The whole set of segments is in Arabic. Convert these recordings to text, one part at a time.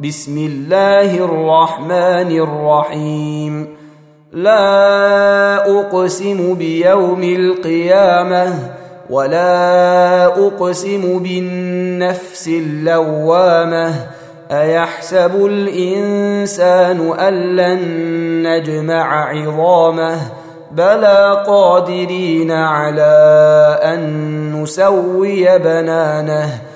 بسم الله الرحمن الرحيم. لا أقسم بيوم القيامة ولا أقسم بالنفس اللوامة. أيحسب الإنسان أن لن نجمع عظامه؟ بلى قادرين على أن نسوي بنانه.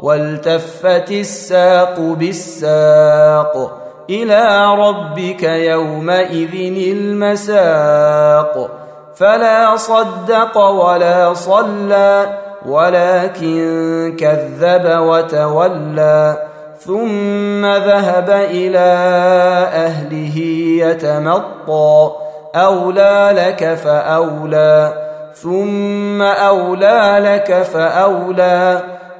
والتفت الساق بالساق إلى ربك يومئذ المساق. فلا صدق ولا صلى ولكن كذب وتولى. ثم ذهب إلى أهله يتمطى. أولى لك فأولى ثم أولى لك فأولى.